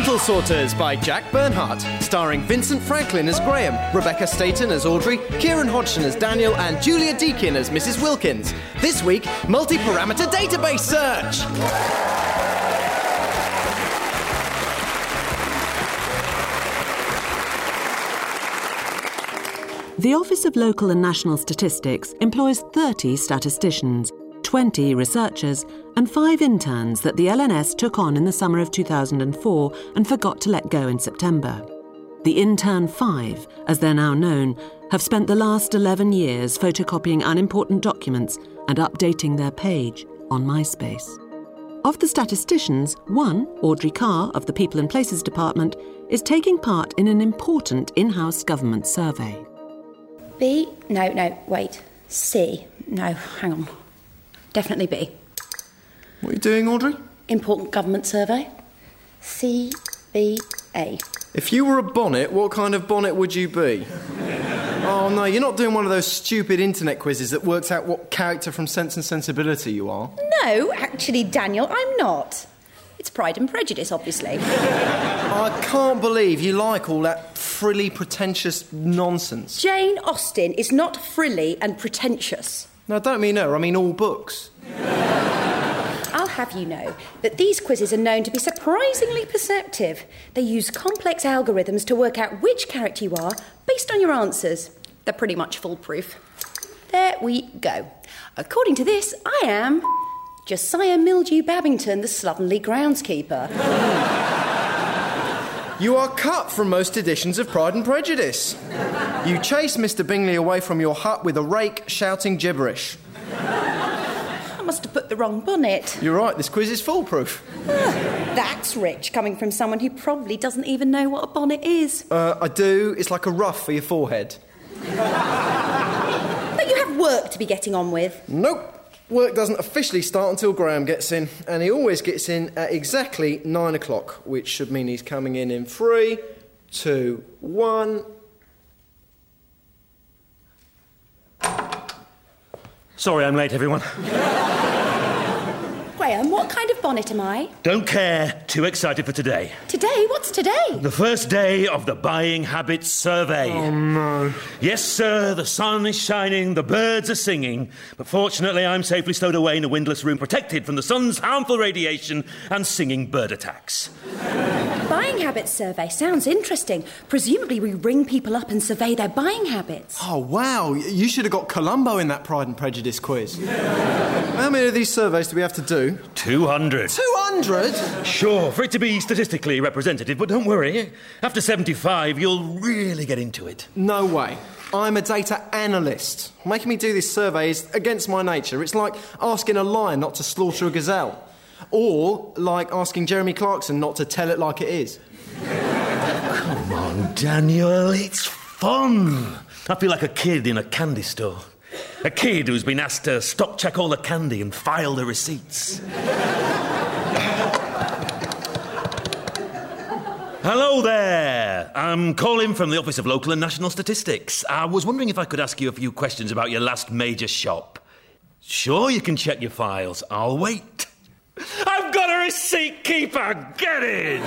Lentil Sorters by Jack Bernhardt, starring Vincent Franklin as Graham, Rebecca Staten as Audrey, Kieran Hodgson as Daniel, and Julia Deakin as Mrs. Wilkins. This week, multi parameter database search! The Office of Local and National Statistics employs 30 statisticians, 20 researchers, and 5 interns that the LNS took on in the summer of 2004 and forgot to let go in September. The Intern 5, as they're now known, have spent the last 11 years photocopying unimportant documents and updating their page on MySpace. Of the statisticians, one, Audrey Carr of the People and Places Department, is taking part in an important in house government survey. B? No, no, wait. C? No, hang on. Definitely B. What are you doing, Audrey? Important government survey. C, B, A. If you were a bonnet, what kind of bonnet would you be? oh no, you're not doing one of those stupid internet quizzes that works out what character from Sense and Sensibility you are. No, actually, Daniel, I'm not. It's Pride and Prejudice, obviously. I can't believe you like all that frilly, pretentious nonsense. Jane Austen is not frilly and pretentious. No, I don't mean her, I mean all books. I'll have you know that these quizzes are known to be surprisingly perceptive. They use complex algorithms to work out which character you are based on your answers. They're pretty much foolproof. There we go. According to this, I am Josiah Mildew Babington, the slovenly groundskeeper. You are cut from most editions of Pride and Prejudice. You chase Mr. Bingley away from your hut with a rake shouting gibberish. I must have put the wrong bonnet. You're right, this quiz is foolproof. That's rich, coming from someone who probably doesn't even know what a bonnet is. Uh, I do. It's like a ruff for your forehead. But you have work to be getting on with. Nope. Work doesn't officially start until Graham gets in, and he always gets in at exactly nine o'clock, which should mean he's coming in in three, two, one. Sorry I'm late, everyone. Graham, what kind of bonnet am I? Don't care. Too excited for today. Today? What's today? The first day of the Buying Habits Survey. Oh no. Yes, sir, the sun is shining, the birds are singing, but fortunately I'm safely stowed away in a windless room protected from the sun's harmful radiation and singing bird attacks. Buying habits survey sounds interesting. Presumably, we ring people up and survey their buying habits. Oh wow, you should have got Columbo in that Pride and Prejudice quiz. How many of these surveys do we have to do? 200. 200? Sure, for it to be statistically representative, but don't worry. After 75, you'll really get into it. No way. I'm a data analyst. Making me do this survey is against my nature. It's like asking a lion not to slaughter a gazelle. Or like asking Jeremy Clarkson not to tell it like it is. Come on, Daniel, it's fun. I feel like a kid in a candy store. A kid who's been asked to stock check all the candy and file the receipts. Hello there. I'm calling from the Office of Local and National Statistics. I was wondering if I could ask you a few questions about your last major shop. Sure, you can check your files. I'll wait. I've got a receipt keeper. Get in.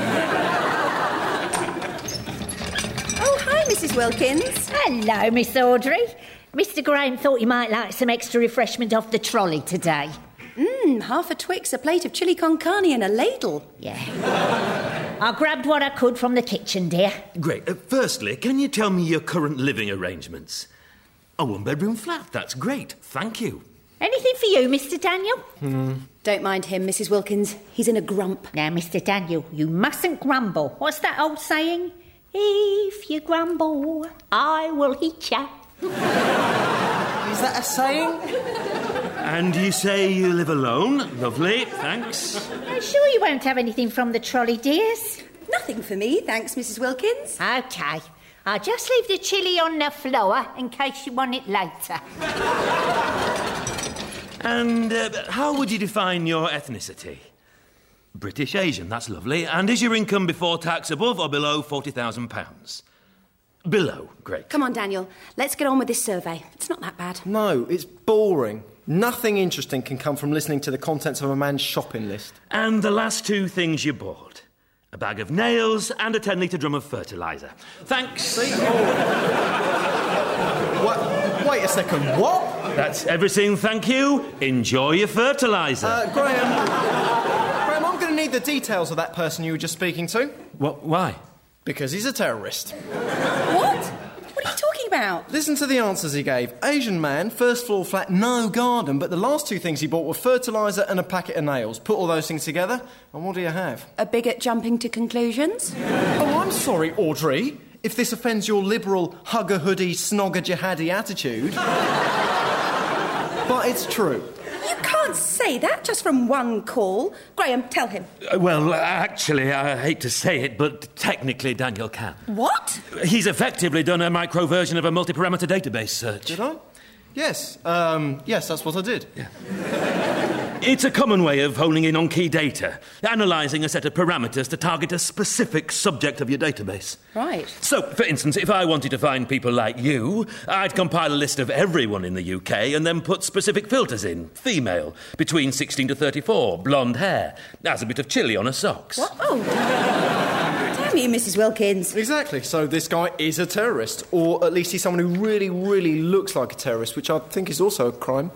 Oh, hi, Mrs. Wilkins. Hello, Miss Audrey. Mr. Graham thought you might like some extra refreshment off the trolley today. Mmm, half a Twix, a plate of chili con carne, and a ladle. Yeah. I grabbed what I could from the kitchen, dear. Great. Uh, firstly, can you tell me your current living arrangements? A one bedroom flat. That's great. Thank you. Anything for you, Mr. Daniel? Don't mind him, Mrs. Wilkins. He's in a grump. Now, Mr. Daniel, you mustn't grumble. What's that old saying? If you grumble, I will hit ya. Is that a saying? And you say you live alone? Lovely. Thanks. I'm sure you won't have anything from the trolley, dears. Nothing for me, thanks, Mrs. Wilkins. Okay. I'll just leave the chili on the floor in case you want it later. And uh, how would you define your ethnicity? British Asian, that's lovely. And is your income before tax above or below £40,000? Below, great. Come on, Daniel. Let's get on with this survey. It's not that bad. No, it's boring. Nothing interesting can come from listening to the contents of a man's shopping list. And the last two things you bought a bag of nails, and a 10 litre drum of fertiliser. Thanks. What? Wait a second, what? That's everything, thank you. Enjoy your fertiliser. Uh, Graham. Graham, I'm going to need the details of that person you were just speaking to. what? Why? Because he's a terrorist. What? What are you talking about? Listen to the answers he gave. Asian man, first floor flat, no garden, but the last two things he bought were fertiliser and a packet of nails. Put all those things together, and what do you have? A bigot jumping to conclusions? Oh, I'm sorry, Audrey, if this offends your liberal, hugger hoodie, snogger jihadi attitude. But it's true. You can't say that just from one call. Graham, tell him. Uh, well, actually, I hate to say it, but technically Daniel can. What? He's effectively done a micro version of a multi parameter database search. Did I? Yes, um, yes, that's what I did. It's a common way of honing in on key data, analysing a set of parameters to target a specific subject of your database. Right. So, for instance, if I wanted to find people like you, I'd compile a list of everyone in the UK and then put specific filters in. Female, between 16 to 34, blonde hair, has a bit of chili on her socks. What? Oh. Damn you, Mrs. Wilkins. Exactly. So this guy is a terrorist, or at least he's someone who really, really looks like a terrorist, which I think is also a crime.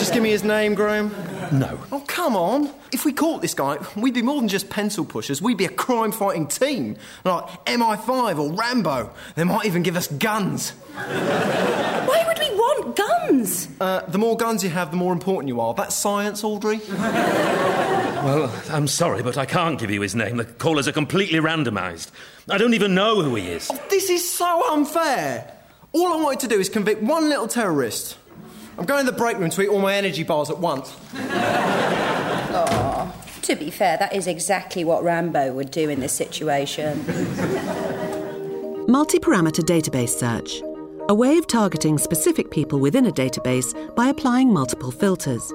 Just give me his name, Graham. No. Oh, come on. If we caught this guy, we'd be more than just pencil pushers. We'd be a crime fighting team. Like MI5 or Rambo. They might even give us guns. Why would we want guns? Uh, the more guns you have, the more important you are. That's science, Audrey. Well, I'm sorry, but I can't give you his name. The callers are completely randomised. I don't even know who he is. This is so unfair. All I wanted to do is convict one little terrorist. I'm going to the break room to eat all my energy bars at once. To be fair, that is exactly what Rambo would do in this situation. Multi parameter database search. A way of targeting specific people within a database by applying multiple filters.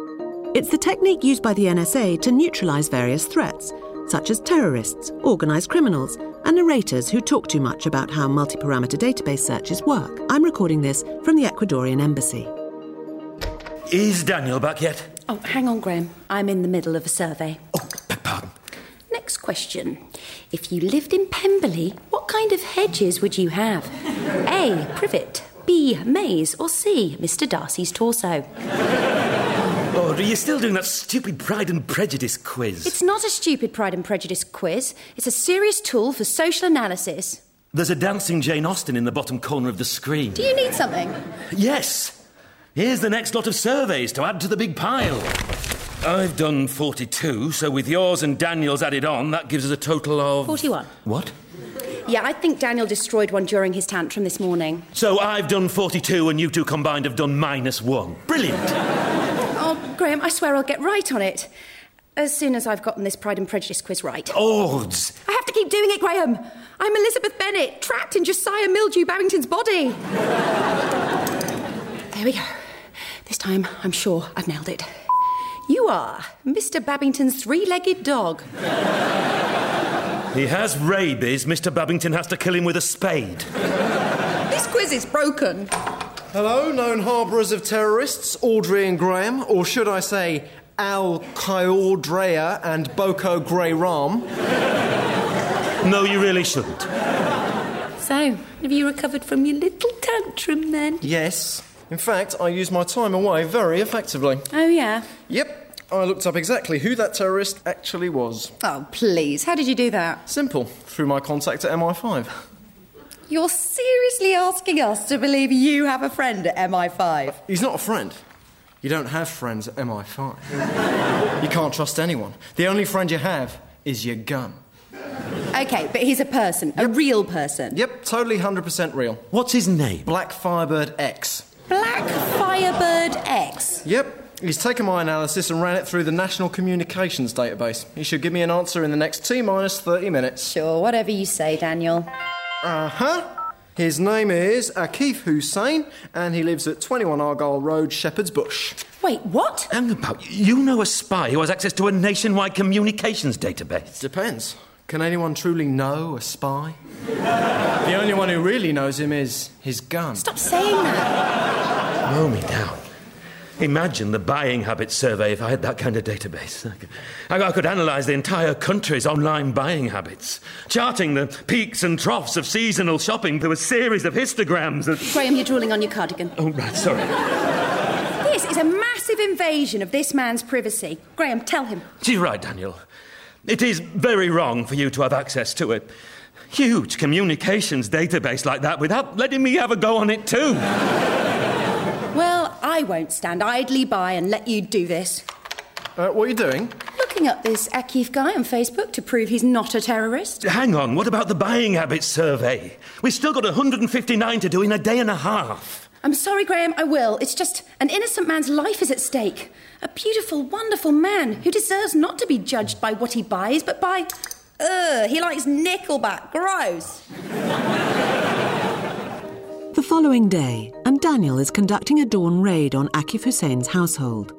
It's the technique used by the NSA to neutralize various threats, such as terrorists, organized criminals, and narrators who talk too much about how multi parameter database searches work. I'm recording this from the Ecuadorian Embassy. Is Daniel back yet? Oh, hang on, Graham. I'm in the middle of a survey. Oh, pardon. Next question. If you lived in Pemberley, what kind of hedges would you have? A. Privet. B. Maze. Or C. Mr. Darcy's torso. Oh, are you still doing that stupid Pride and Prejudice quiz? It's not a stupid Pride and Prejudice quiz. It's a serious tool for social analysis. There's a dancing Jane Austen in the bottom corner of the screen. Do you need something? Yes! Here's the next lot of surveys to add to the big pile. I've done 42, so with yours and Daniel's added on, that gives us a total of. 41. What? Yeah, I think Daniel destroyed one during his tantrum this morning. So I've done 42 and you two combined have done minus one. Brilliant! Oh, Graham, I swear I'll get right on it. As soon as I've gotten this Pride and Prejudice quiz right. Odds! I have to keep doing it, Graham. I'm Elizabeth Bennet, trapped in Josiah Mildew Babington's body. there we go. This time, I'm sure I've nailed it. You are Mr. Babington's three legged dog. He has rabies. Mr. Babington has to kill him with a spade. This quiz is broken. Hello, known harbourers of terrorists, Audrey and Graham, or should I say, Al Qaeda and Boko Grey Ram. No, you really shouldn't. So, have you recovered from your little tantrum then? Yes. In fact, I used my time away very effectively. Oh, yeah. Yep, I looked up exactly who that terrorist actually was. Oh, please. How did you do that? Simple, through my contact at MI5. You're seriously asking us to believe you have a friend at MI5? He's not a friend. You don't have friends at MI5. you can't trust anyone. The only friend you have is your gun. Okay, but he's a person, a real person. Yep, totally 100% real. What's his name? Black Firebird X. Black Firebird X. Yep, he's taken my analysis and ran it through the National Communications Database. He should give me an answer in the next T minus 30 minutes. Sure, whatever you say, Daniel. Uh huh. His name is Akif Hussein, and he lives at 21 Argyle Road, Shepherd's Bush. Wait, what? Hang about. You know a spy who has access to a nationwide communications database. Depends. Can anyone truly know a spy? the only one who really knows him is his gun. Stop saying that. Blow me down. Imagine the buying habits survey if I had that kind of database. I could, analyse the entire country's online buying habits, charting the peaks and troughs of seasonal shopping through a series of histograms. Graham, you're drooling on your cardigan. Oh, right, sorry. This is a massive invasion of this man's privacy. Graham, tell him. She's right, Daniel. It is very wrong for you to have access to a huge communications database like that without letting me have a go on it too. Well, I won't stand idly by and let you do this. Uh, what are you doing? Looking up this Akif guy on Facebook to prove he's not a terrorist. Hang on, what about the buying habits survey? We've still got 159 to do in a day and a half. I'm sorry, Graham, I will. It's just an innocent man's life is at stake. A beautiful, wonderful man who deserves not to be judged by what he buys, but by. Ugh, he likes Nickelback. Gross. The following day, and Daniel is conducting a dawn raid on Akif Hussein's household.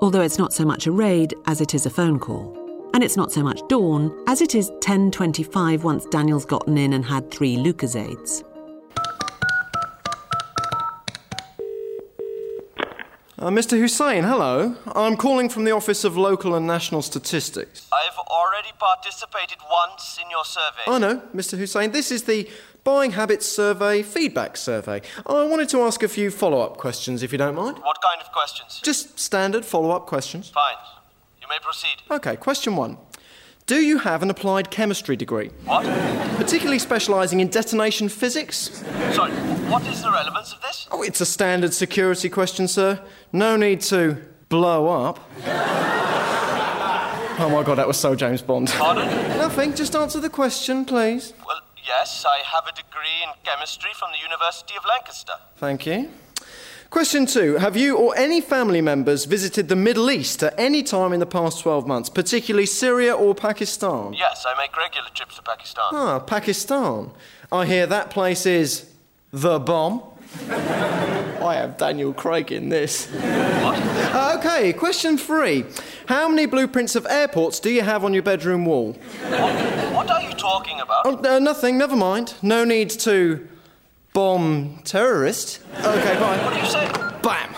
Although it's not so much a raid as it is a phone call. And it's not so much dawn as it is 10.25 once Daniel's gotten in and had three Lucozades. Uh, Mr. Hussein, hello. I'm calling from the Office of Local and National Statistics. I've already participated once in your survey. I know, Mr. Hussein. This is the Buying Habits Survey Feedback Survey. I wanted to ask a few follow up questions, if you don't mind. What kind of questions? Just standard follow up questions. Fine. You may proceed. Okay, question one. Do you have an applied chemistry degree, What? particularly specialising in detonation physics? Sorry, what is the relevance of this? Oh, it's a standard security question, sir. No need to blow up. oh my god, that was so James Bond. Pardon? Nothing, just answer the question, please. Well, yes, I have a degree in chemistry from the University of Lancaster. Thank you. Question two Have you or any family members visited the Middle East at any time in the past 12 months, particularly Syria or Pakistan? Yes, I make regular trips to Pakistan. Ah, Pakistan. I hear that place is the bomb. I have Daniel Craig in this. What? Uh, okay, question three. How many blueprints of airports do you have on your bedroom wall? What are you talking about? Oh, uh, nothing, never mind. No need to bomb terrorists. Okay, bye. What are you saying? Bam!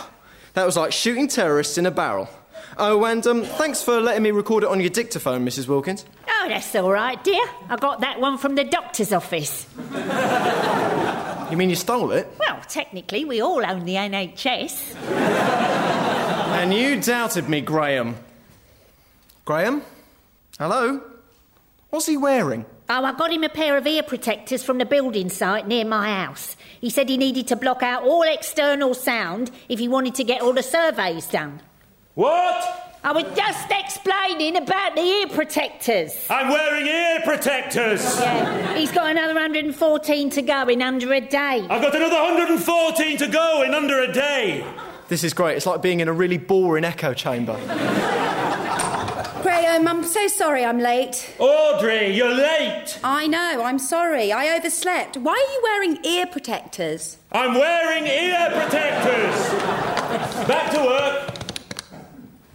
That was like shooting terrorists in a barrel. Oh, and um, thanks for letting me record it on your dictaphone, Mrs. Wilkins. Oh, that's all right, dear. I got that one from the doctor's office. You mean you stole it? Well, technically, we all own the NHS. And you doubted me, Graham. Graham? Hello? What's he wearing? Oh, I got him a pair of ear protectors from the building site near my house. He said he needed to block out all external sound if he wanted to get all the surveys done. What? I was just explaining about the ear protectors. I'm wearing ear protectors! Yeah, he's got another 114 to go in under a day. I've got another 114 to go in under a day! This is great. It's like being in a really boring echo chamber. Graham, I'm so sorry I'm late. Audrey, you're late! I know, I'm sorry. I overslept. Why are you wearing ear protectors? I'm wearing ear protectors! Back to work.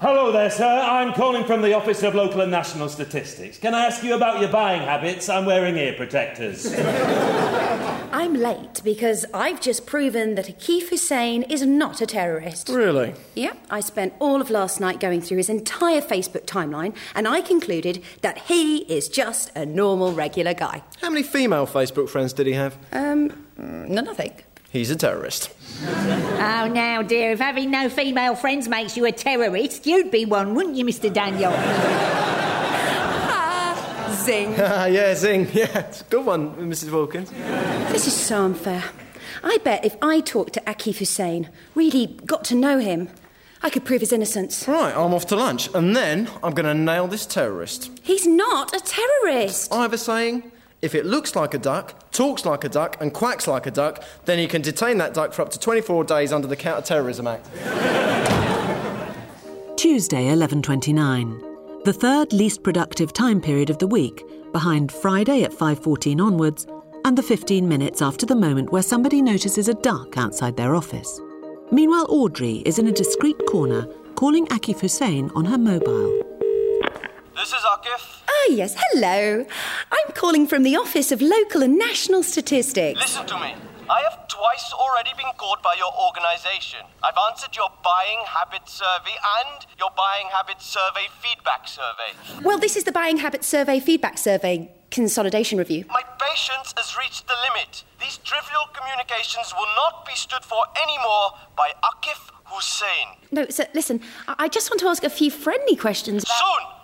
Hello there, sir. I'm calling from the Office of Local and National Statistics. Can I ask you about your buying habits? I'm wearing ear protectors. I'm late because I've just proven that Akif Hussein is not a terrorist. Really? Yeah, I spent all of last night going through his entire Facebook timeline and I concluded that he is just a normal, regular guy. How many female Facebook friends did he have? Um, none, I think. He's a terrorist. Oh, now, dear, if having no female friends makes you a terrorist, you'd be one, wouldn't you, Mr. Daniel? Ah, zing. Ah, yeah, Zing. Yeah, it's a good one, Mrs. Wilkins. This is so unfair. I bet if I talked to Akif Hussein, really got to know him, I could prove his innocence. Right, I'm off to lunch, and then I'm going to nail this terrorist. He's not a terrorist. I have a saying if it looks like a duck, talks like a duck, and quacks like a duck, then you can detain that duck for up to 24 days under the Counter Terrorism Act. Tuesday, 11:29. The third least productive time period of the week, behind Friday at 5:14 onwards and the 15 minutes after the moment where somebody notices a duck outside their office. Meanwhile, Audrey is in a discreet corner calling Akif Hussein on her mobile. This is Akif. Ah, yes, hello. I'm calling from the Office of Local and National Statistics. Listen to me. I have twice already been called by your organization. I've answered your buying habit survey and your buying habit survey feedback survey. Well, this is the Buying Habits Survey Feedback Survey Consolidation Review. My patience has reached the limit. These trivial communications will not be stood for anymore by Akif Hussein. No, sir, listen, I I just want to ask a few friendly questions. Soon,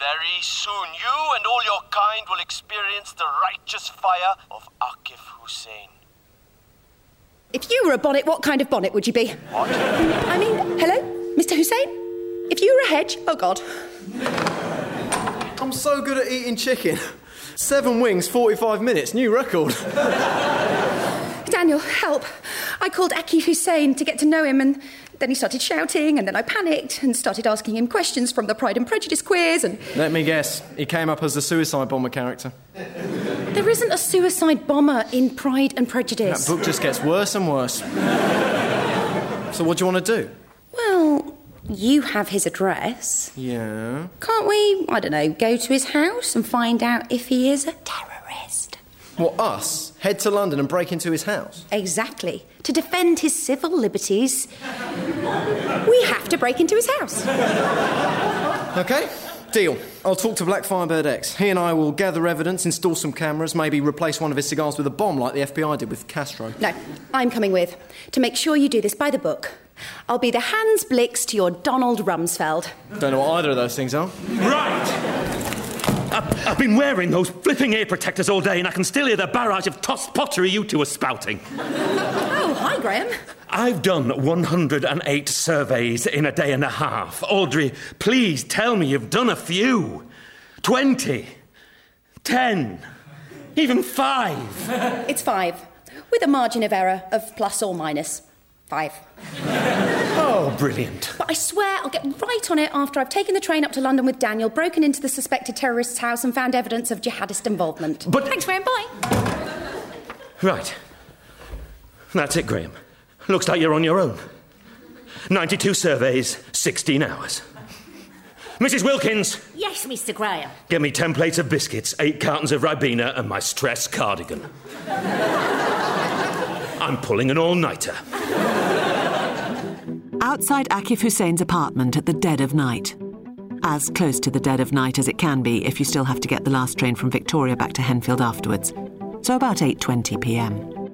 very soon, you and all your kind will experience the righteous fire of Akif Hussein. If you were a bonnet, what kind of bonnet would you be? I mean, hello, Mr. Hussein? If you were a hedge, oh God. I'm so good at eating chicken. Seven wings, 45 minutes, new record. Daniel, help. I called Akif Hussein to get to know him, and then he started shouting, and then I panicked and started asking him questions from the Pride and Prejudice quiz, and Let me guess, he came up as the suicide bomber character. there isn't a suicide bomber in Pride and Prejudice. That book just gets worse and worse. So, what do you want to do? Well, you have his address. Yeah. Can't we, I don't know, go to his house and find out if he is a terrorist? What, us? Head to London and break into his house? Exactly. To defend his civil liberties, we have to break into his house. Okay, deal. I'll talk to Black Firebird X. He and I will gather evidence, install some cameras, maybe replace one of his cigars with a bomb like the FBI did with Castro. No, I'm coming with. To make sure you do this by the book. I'll be the Hans Blix to your Donald Rumsfeld. Don't know what either of those things are. Right! I've, I've been wearing those flipping ear protectors all day and I can still hear the barrage of tossed pottery you two are spouting. Oh, hi, Graham. I've done 108 surveys in a day and a half. Audrey, please tell me you've done a few. 20, 10, even five. It's five, with a margin of error of plus or minus five. Oh, brilliant. But I swear I'll get right on it after I've taken the train up to London with Daniel, broken into the suspected terrorist's house, and found evidence of jihadist involvement. But- Thanks, Graham. Bye. Right. That's it, Graham. Looks like you're on your own. 92 surveys, 16 hours. Mrs. Wilkins, Yes, Mr. Graham. get me 10 plates of biscuits, 8 cartons of Ribena, and my stress cardigan. I'm pulling an all nighter. Outside Akif Hussein's apartment at the dead of night. As close to the dead of night as it can be if you still have to get the last train from Victoria back to Henfield afterwards. So about 8:20 p.m.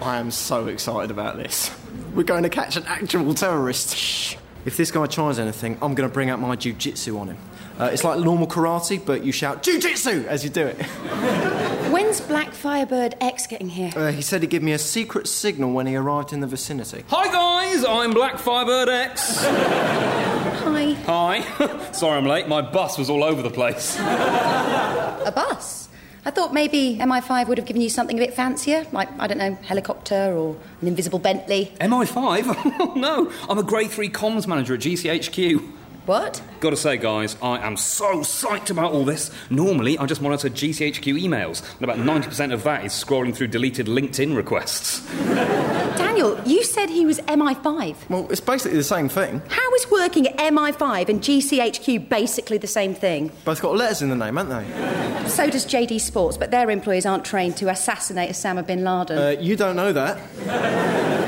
I am so excited about this. We're going to catch an actual terrorist. Shh. If this guy tries anything, I'm going to bring out my jujitsu on him. Uh, it's like normal karate, but you shout jujitsu as you do it. When's Black Firebird X getting here? Uh, he said he'd give me a secret signal when he arrived in the vicinity. Hi guys, I'm Black Firebird X. Hi. Hi. Sorry I'm late, my bus was all over the place. A bus? I thought maybe MI5 would have given you something a bit fancier, like, I don't know, helicopter or an invisible Bentley. MI5? Oh no, I'm a grade 3 comms manager at GCHQ. What? Gotta say, guys, I am so psyched about all this. Normally, I just monitor GCHQ emails, and about 90% of that is scrolling through deleted LinkedIn requests. Daniel, you said he was MI5. Well, it's basically the same thing. How is working at MI5 and GCHQ basically the same thing? Both got letters in the name, haven't they? So does JD Sports, but their employees aren't trained to assassinate Osama bin Laden. Uh, you don't know that.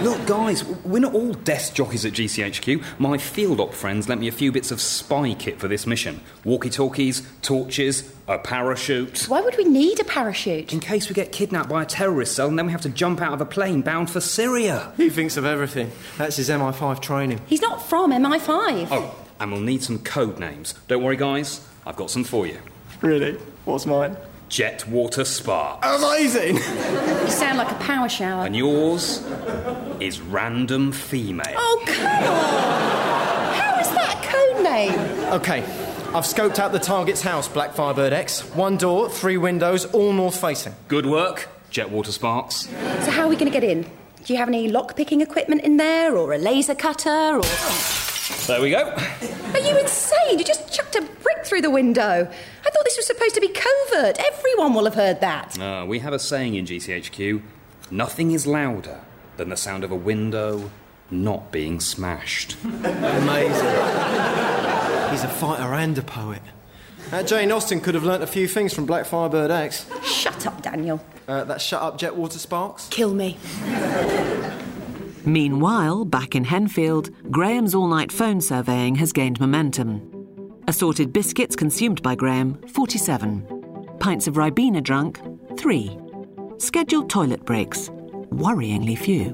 Look, guys, we're not all desk jockeys at GCHQ. My field op friends lent me a few bits of spy kit for this mission walkie talkies, torches, a parachute. Why would we need a parachute? In case we get kidnapped by a terrorist cell and then we have to jump out of a plane bound for Syria. He thinks of everything. That's his MI5 training. He's not from MI5. Oh, and we'll need some code names. Don't worry, guys, I've got some for you. Really? What's mine? Jet Water Spark. Amazing! You sound like a power shower. And yours is Random Female. Oh, come on! How is that code name? Okay, I've scoped out the target's house, Black Firebird X. One door, three windows, all north facing. Good work, Jet Water Sparks. So, how are we going to get in? Do you have any lock-picking equipment in there, or a laser cutter, or. There we go. Are you insane? You just chucked a brick through the window. I thought this was supposed to be covert. Everyone will have heard that. Uh, we have a saying in GCHQ nothing is louder than the sound of a window not being smashed. Amazing. He's a fighter and a poet. That Jane Austen could have learnt a few things from Black Firebird X. Shut up, Daniel. Uh, that shut up Jetwater Sparks. Kill me. Meanwhile, back in Henfield, Graham's all night phone surveying has gained momentum. Assorted biscuits consumed by Graham, 47. Pints of Ribena drunk, 3. Scheduled toilet breaks, worryingly few.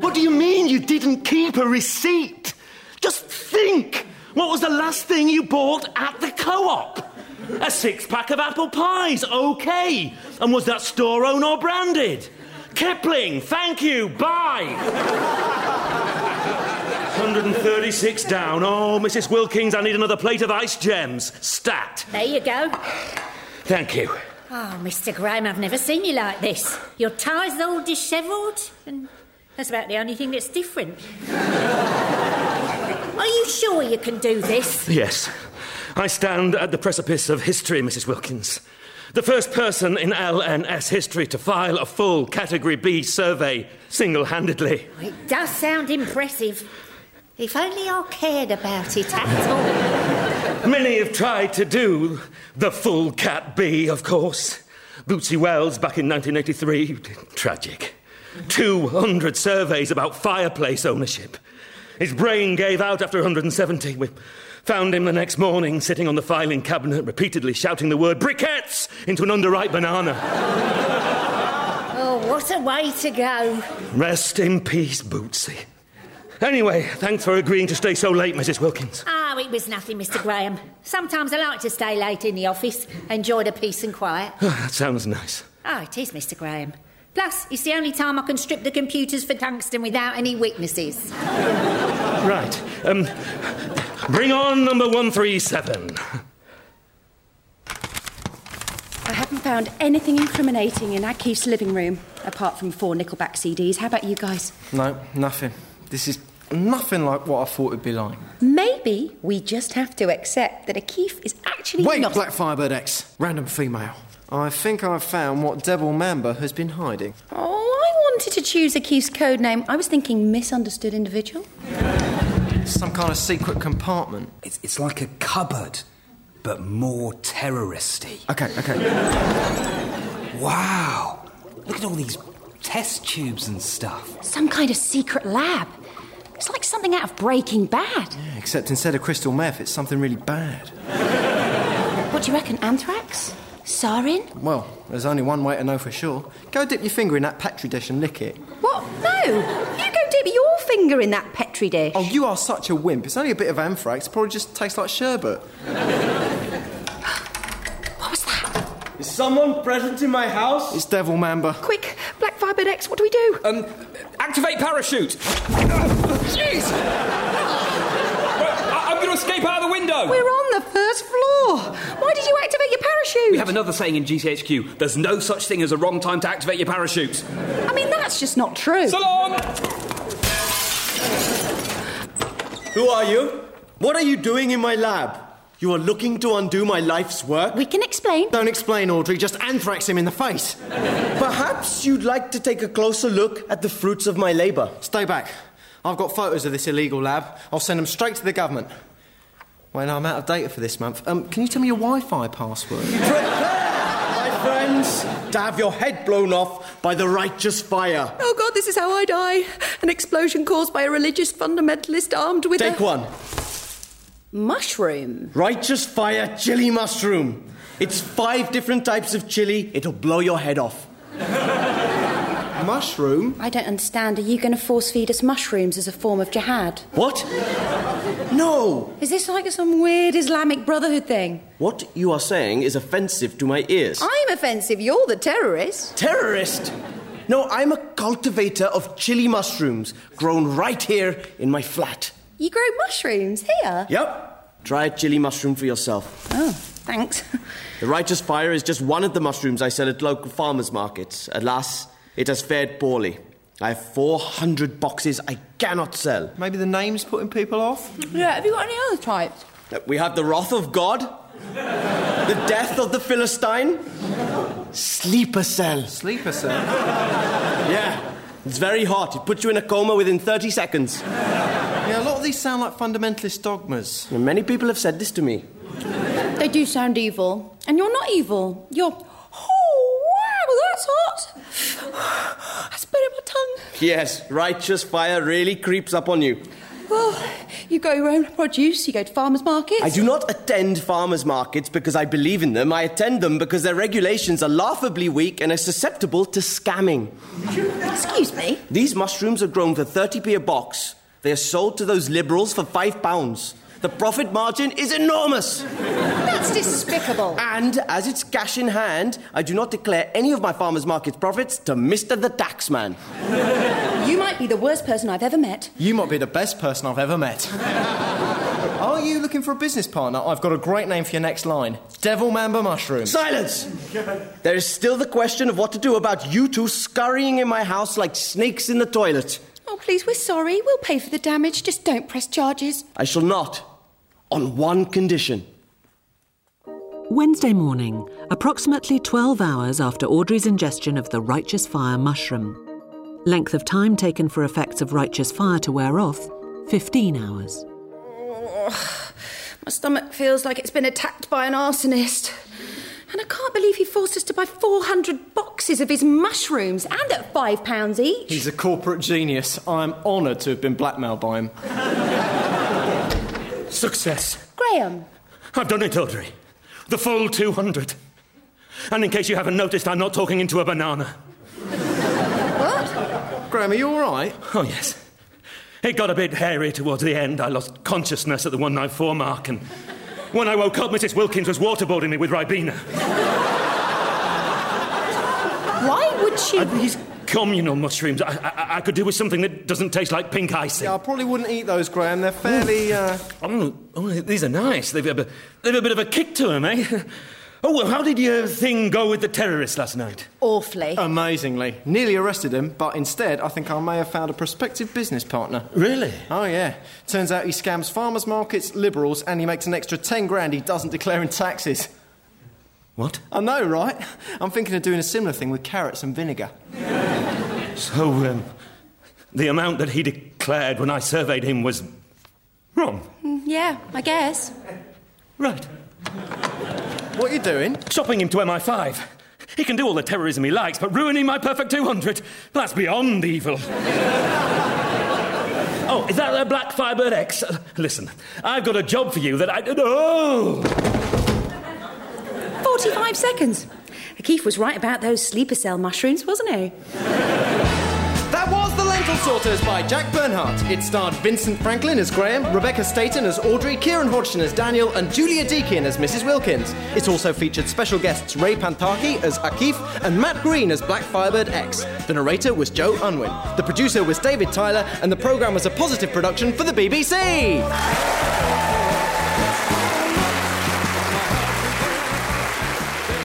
What do you mean you didn't keep a receipt? Just think! What was the last thing you bought at the co op? A six pack of apple pies, okay. And was that store owned or branded? Kipling, thank you, bye. 136 down. Oh, Mrs. Wilkins, I need another plate of ice gems. Stat. There you go. Thank you. Ah, oh, Mr. Graham, I've never seen you like this. Your tie's all dishevelled, and that's about the only thing that's different. Are you sure you can do this? Yes. I stand at the precipice of history, Mrs. Wilkins. The first person in LNS history to file a full Category B survey single handedly. It does sound impressive. If only I cared about it at all. Many have tried to do the full Cat B, of course. Bootsy Wells back in 1983. Tragic. 200 surveys about fireplace ownership. His brain gave out after 170. We found him the next morning sitting on the filing cabinet, repeatedly shouting the word briquettes into an underripe banana. Oh, what a way to go. Rest in peace, Bootsy. Anyway, thanks for agreeing to stay so late, Mrs. Wilkins. Oh, it was nothing, Mr. Graham. Sometimes I like to stay late in the office, enjoy the peace and quiet. that sounds nice. Oh, it is, Mr. Graham. Plus, it's the only time I can strip the computers for tungsten without any witnesses. Right. Um, bring on number 137. I haven't found anything incriminating in Keith's living room, apart from four Nickelback CDs. How about you guys? No, nothing. This is nothing like what I thought it'd be like. Maybe we just have to accept that Akif is actually Wait, not. Black Firebird X. Random female. I think I've found what Devil Mamba has been hiding. Oh, I wanted to choose Akif's code name. I was thinking misunderstood individual. Some kind of secret compartment. It's, it's like a cupboard, but more terroristy. Okay, okay. Wow! Look at all these test tubes and stuff. Some kind of secret lab. It's like something out of Breaking Bad. Except instead of crystal meth, it's something really bad. What do you reckon? Anthrax? Sarin? Well, there's only one way to know for sure. Go dip your finger in that Petri dish and lick it. What? No! You go dip your finger in that Petri dish. Oh, you are such a wimp. It's only a bit of anthrax. It probably just tastes like sherbet. What was that? Is someone present in my house? It's Devil Mamba. Quick, Black Firebird X, what do we do? Um, activate parachute! Jeez! I- I'm going to escape out of the window! We're on the first floor. Why did you activate your parachute? We have another saying in GCHQ there's no such thing as a wrong time to activate your parachute. I mean, that's just not true. So long! Who are you? What are you doing in my lab? You are looking to undo my life's work? we can explain. Don't explain, Audrey. Just anthrax him in the face. Perhaps you'd like to take a closer look at the fruits of my labour. Stay back. I've got photos of this illegal lab. I'll send them straight to the government. Well, I'm out of data for this month. Um, can you tell me your Wi-Fi password? Prepare, my friends, to have your head blown off by the righteous fire. Oh God, this is how I die. An explosion caused by a religious fundamentalist armed with Take a... one. Mushroom. Righteous fire chili mushroom. It's five different types of chili. It'll blow your head off. Mushroom? I don't understand. Are you going to force feed us mushrooms as a form of jihad? What? No! Is this like some weird Islamic Brotherhood thing? What you are saying is offensive to my ears. I'm offensive. You're the terrorist. Terrorist? No, I'm a cultivator of chili mushrooms grown right here in my flat. You grow mushrooms here? Yep. Try a chili mushroom for yourself. Oh, thanks. The righteous fire is just one of the mushrooms I sell at local farmers' markets. Alas, it has fared poorly. I have 400 boxes I cannot sell. Maybe the name's putting people off? yeah, have you got any other types? Uh, we have the wrath of God, the death of the Philistine, sleeper cell. Sleeper cell. Yeah, it's very hot. It puts you in a coma within 30 seconds. Yeah, a lot of these sound like fundamentalist dogmas. And many people have said this to me. They They do sound evil. And you're not evil. You're. Oh, wow, that's hot. I spit in my tongue. Yes, righteous fire really creeps up on you. Well, you go your own produce, you go to farmers' markets. I do not attend farmers' markets because I believe in them. I attend them because their regulations are laughably weak and are susceptible to scamming. Excuse me? These mushrooms are grown for 30p a box. They are sold to those liberals for five pounds. The profit margin is enormous. That's despicable. And as it's cash in hand, I do not declare any of my farmers' market profits to Mr. the Taxman. You might be the worst person I've ever met. You might be the best person I've ever met. Are you looking for a business partner? I've got a great name for your next line Devil Mamba Mushroom. Silence! There is still the question of what to do about you two scurrying in my house like snakes in the toilet. Oh, please, we're sorry. We'll pay for the damage. Just don't press charges. I shall not. On one condition. Wednesday morning, approximately 12 hours after Audrey's ingestion of the Righteous Fire mushroom. Length of time taken for effects of Righteous Fire to wear off 15 hours. My stomach feels like it's been attacked by an arsonist. And I can't believe he forced us to buy 400 boxes of his mushrooms and at five pounds each. He's a corporate genius. I'm honoured to have been blackmailed by him. Success. Graham, I've done it, Audrey. The full 200. And in case you haven't noticed, I'm not talking into a banana. What? Graham, are you all right? Oh, yes. It got a bit hairy towards the end. I lost consciousness at the 194 mark, and when I woke up, Mrs. Wilkins was waterboarding me with Ribena. why would she. Uh, these communal mushrooms, I, I, I could do with something that doesn't taste like pink icing. Yeah, I probably wouldn't eat those, Graham. They're fairly. Uh... Oh, oh, these are nice. They've a, they've a bit of a kick to them, eh? Oh, well, how did your thing go with the terrorists last night? Awfully. Amazingly. Nearly arrested him, but instead, I think I may have found a prospective business partner. Really? Oh, yeah. Turns out he scams farmers markets, liberals, and he makes an extra 10 grand he doesn't declare in taxes. What? I know, right? I'm thinking of doing a similar thing with carrots and vinegar. So, um, the amount that he declared when I surveyed him was wrong. yeah, I guess. Right. What are you doing? Shopping him to MI5. He can do all the terrorism he likes, but ruining my perfect 200, that's beyond evil. oh, is that a Black Firebird X? Uh, listen, I've got a job for you that I. Oh! 45 seconds. Keith was right about those sleeper cell mushrooms, wasn't he? That was The Lentil Sorters by Jack Bernhardt. It starred Vincent Franklin as Graham, Rebecca Staten as Audrey, Kieran Hodgson as Daniel, and Julia Deakin as Mrs. Wilkins. It also featured special guests Ray Panthaki as Akif and Matt Green as Black Firebird X. The narrator was Joe Unwin. The producer was David Tyler, and the programme was a Pozzitive production for the BBC.